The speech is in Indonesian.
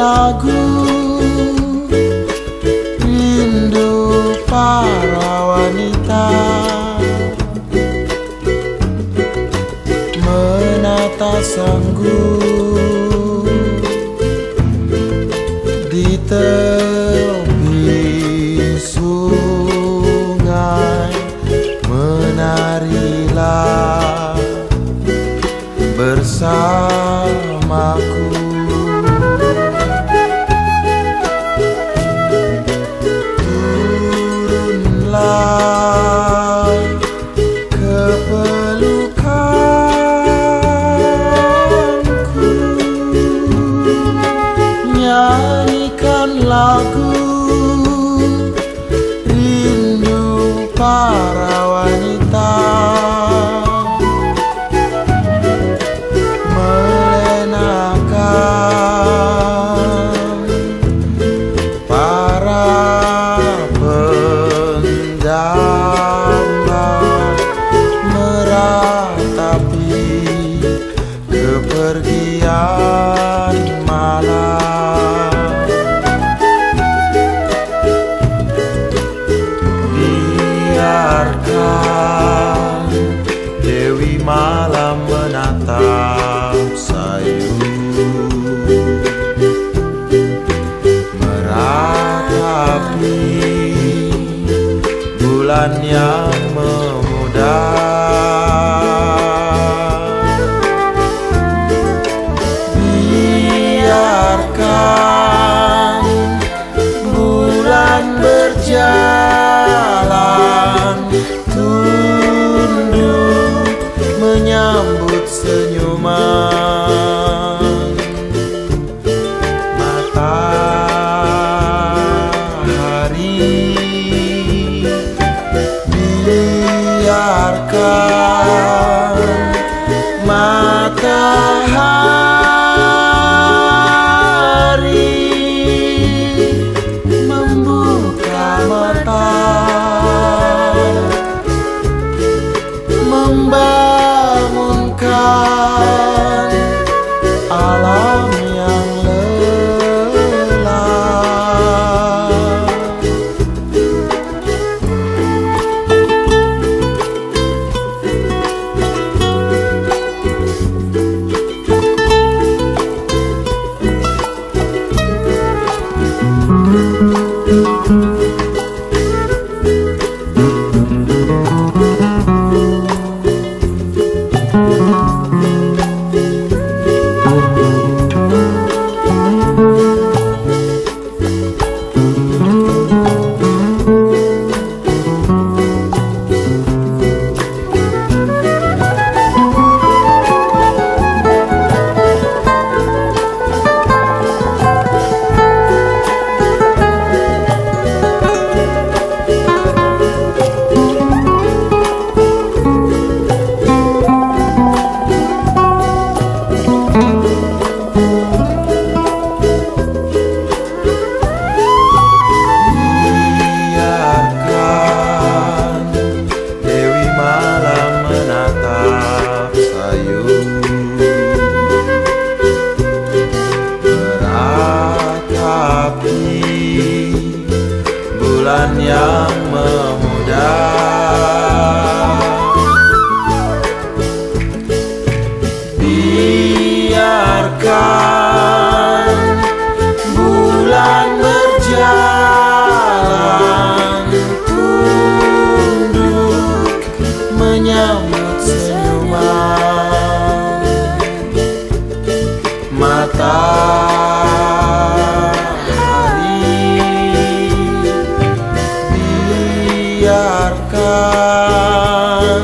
lagu Rindu para wanita. Menata sanggup Di tepi sungai Menarilah bersamaku. supper kepergian malam. Biarkan Dewi malam menatap sayu meratapi bulan biarkan meratapi bulan yang matahari biarkan